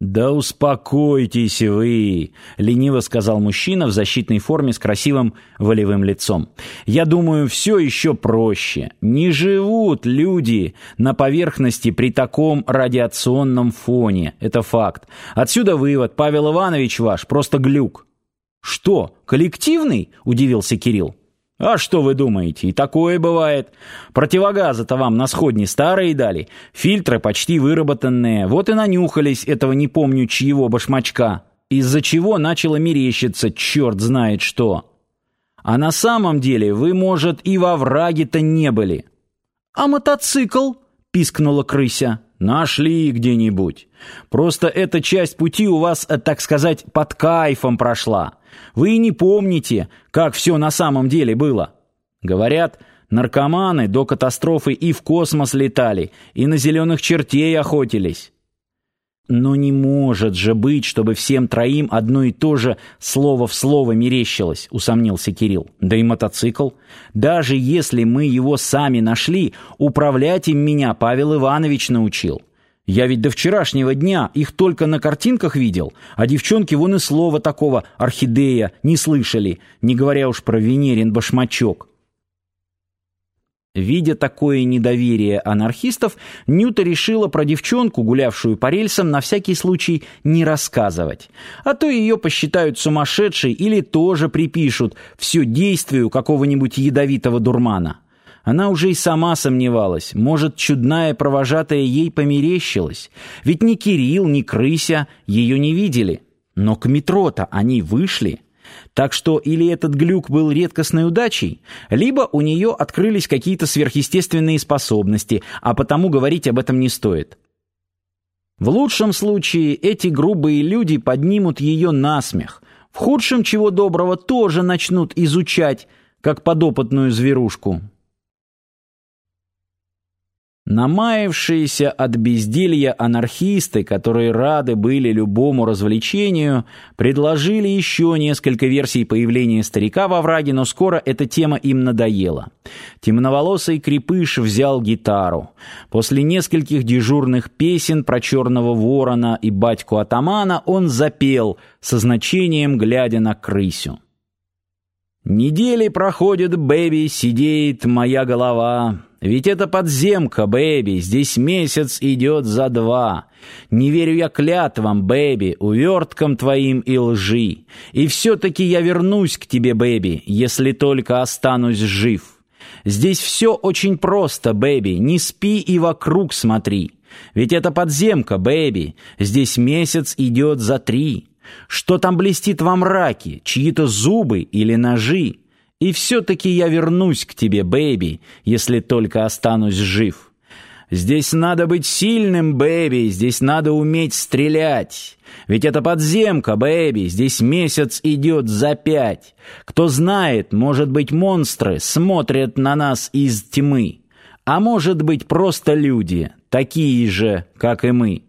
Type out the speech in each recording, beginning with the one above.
«Да успокойтесь вы», — лениво сказал мужчина в защитной форме с красивым волевым лицом. «Я думаю, все еще проще. Не живут люди на поверхности при таком радиационном фоне. Это факт. Отсюда вывод. Павел Иванович ваш просто глюк». «Что, коллективный?» — удивился Кирилл. А что вы думаете, и такое бывает. Противогазы-то вам на сходни старые дали, фильтры почти выработанные, вот и нанюхались этого не помню чьего башмачка, из-за чего начало мерещиться черт знает что. А на самом деле вы, может, и во враге-то не были. «А мотоцикл?» — пискнула крыся. «Нашли где-нибудь. Просто эта часть пути у вас, э, так сказать, под кайфом прошла». Вы не помните, как все на самом деле было. Говорят, наркоманы до катастрофы и в космос летали, и на зеленых чертей охотились. Но не может же быть, чтобы всем троим одно и то же слово в слово мерещилось, усомнился Кирилл. Да и мотоцикл. Даже если мы его сами нашли, управлять им меня Павел Иванович научил. Я ведь до вчерашнего дня их только на картинках видел, а девчонки вон и слова такого «орхидея» не слышали, не говоря уж про Венерин башмачок. Видя такое недоверие анархистов, Нюта решила про девчонку, гулявшую по рельсам, на всякий случай не рассказывать. А то ее посчитают сумасшедшей или тоже припишут все действию какого-нибудь ядовитого дурмана. Она уже и сама сомневалась, может, чудная провожатая ей померещилась. Ведь ни Кирилл, ни Крыся ее не видели. Но к метро-то они вышли. Так что или этот глюк был редкостной удачей, либо у нее открылись какие-то сверхъестественные способности, а потому говорить об этом не стоит. В лучшем случае эти грубые люди поднимут ее на смех. В худшем, чего доброго, тоже начнут изучать, как подопытную зверушку. Намаявшиеся от безделья анархисты, которые рады были любому развлечению, предложили еще несколько версий появления старика во враге, но скоро эта тема им надоела. Темноволосый крепыш взял гитару. После нескольких дежурных песен про черного ворона и батьку-атамана он запел, со значением глядя на крысю. «Недели проходят, бэби, сидеет моя голова». Ведь это подземка, бэби, здесь месяц идет за два. Не верю я клятвам, бэби, уверткам твоим и лжи. И все-таки я вернусь к тебе, бэби, если только останусь жив. Здесь все очень просто, бэби, не спи и вокруг смотри. Ведь это подземка, бэби, здесь месяц идет за три. Что там блестит во мраке, чьи-то зубы или ножи? И все-таки я вернусь к тебе, бэби, если только останусь жив. Здесь надо быть сильным, бэби, здесь надо уметь стрелять. Ведь это подземка, бэби, здесь месяц идет за пять. Кто знает, может быть, монстры смотрят на нас из тьмы. А может быть, просто люди, такие же, как и мы.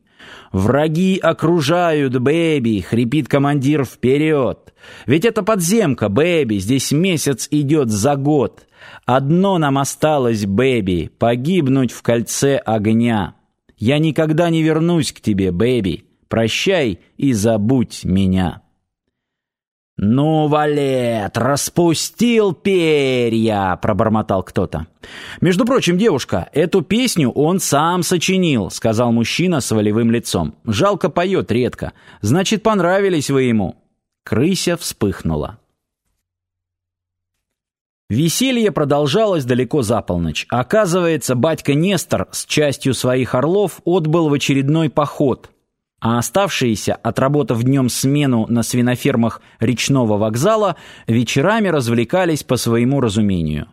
«Враги окружают, Бэби!» — хрипит командир вперед. «Ведь это подземка, Бэби, здесь месяц идет за год. Одно нам осталось, Бэби, погибнуть в кольце огня. Я никогда не вернусь к тебе, Бэби. Прощай и забудь меня». «Ну, Валет, распустил перья!» — пробормотал кто-то. «Между прочим, девушка, эту песню он сам сочинил», — сказал мужчина с волевым лицом. «Жалко поет редко. Значит, понравились вы ему». Крыся вспыхнула. Веселье продолжалось далеко за полночь. Оказывается, батька Нестор с частью своих орлов отбыл в очередной поход — а оставшиеся, отработав днем смену на свинофермах речного вокзала, вечерами развлекались по своему разумению.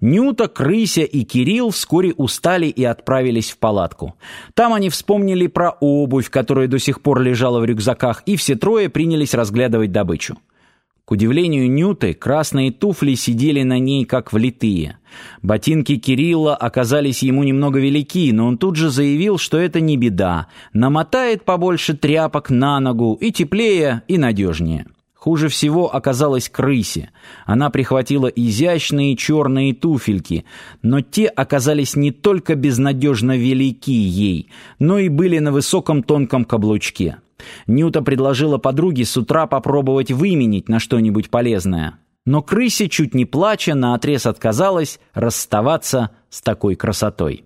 Нюта, Крыся и Кирилл вскоре устали и отправились в палатку. Там они вспомнили про обувь, которая до сих пор лежала в рюкзаках, и все трое принялись разглядывать добычу. К удивлению Нюты, красные туфли сидели на ней как влитые. Ботинки Кирилла оказались ему немного велики, но он тут же заявил, что это не беда. Намотает побольше тряпок на ногу, и теплее, и надежнее. Хуже всего оказалось крысе. Она прихватила изящные черные туфельки, но те оказались не только безнадежно велики ей, но и были на высоком тонком каблучке. Нюта предложила подруге с утра попробовать выменить на что-нибудь полезное. Но крысе, чуть не плача, наотрез отказалась расставаться с такой красотой.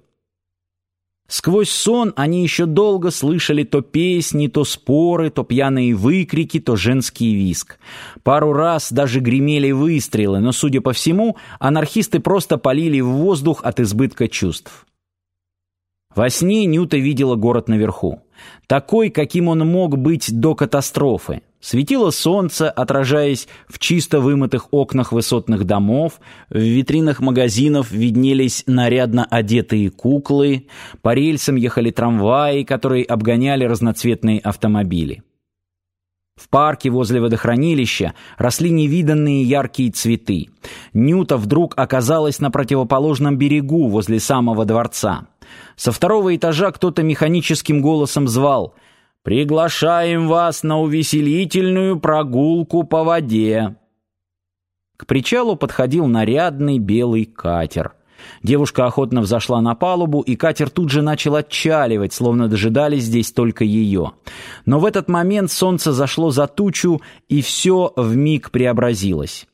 Сквозь сон они еще долго слышали то песни, то споры, то пьяные выкрики, то женский виск. Пару раз даже гремели выстрелы, но, судя по всему, анархисты просто полили в воздух от избытка чувств. Во сне Нюта видела город наверху. Такой, каким он мог быть до катастрофы. Светило солнце, отражаясь в чисто вымытых окнах высотных домов, в витринах магазинов виднелись нарядно одетые куклы, по рельсам ехали трамваи, которые обгоняли разноцветные автомобили. В парке возле водохранилища росли невиданные яркие цветы. Нюта вдруг оказалась на противоположном берегу, возле самого дворца. Со второго этажа кто-то механическим голосом звал — Приглашаем вас на увеселительную прогулку по воде. К причалу подходил нарядный белый катер. Девушка охотно взошла на палубу, и катер тут же начал отчаливать, словно дожидались здесь только ее. Но в этот момент солнце зашло за тучу, и все вмиг преобразилось.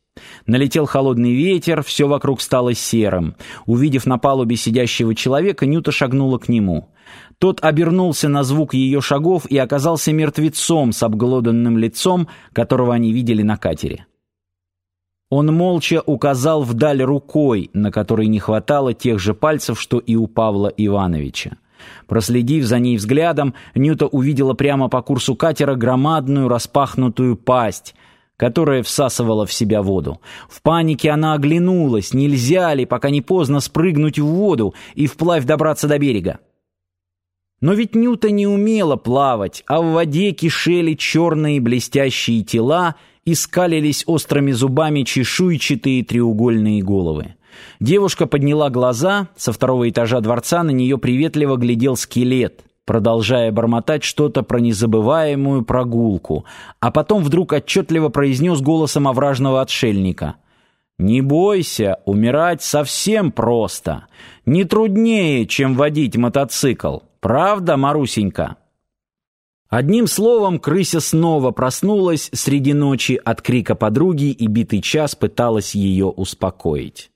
Налетел холодный ветер, все вокруг стало серым. Увидев на палубе сидящего человека, Нюта шагнула к нему. Тот обернулся на звук ее шагов и оказался мертвецом с обглоданным лицом, которого они видели на катере. Он молча указал вдаль рукой, на которой не хватало тех же пальцев, что и у Павла Ивановича. Проследив за ней взглядом, Нюта увидела прямо по курсу катера громадную распахнутую пасть, которая всасывала в себя воду. В панике она оглянулась, нельзя ли, пока не поздно, спрыгнуть в воду и вплавь добраться до берега. Но ведь Нюта не умела плавать, а в воде кишели черные блестящие тела и скалились острыми зубами чешуйчатые треугольные головы. Девушка подняла глаза, со второго этажа дворца на нее приветливо глядел скелет, продолжая бормотать что-то про незабываемую прогулку, а потом вдруг отчетливо произнес голосом овражного отшельника. «Не бойся, умирать совсем просто, не труднее, чем водить мотоцикл». Правда, Марусенька?» Одним словом, крыся снова проснулась среди ночи от крика подруги и битый час пыталась ее успокоить.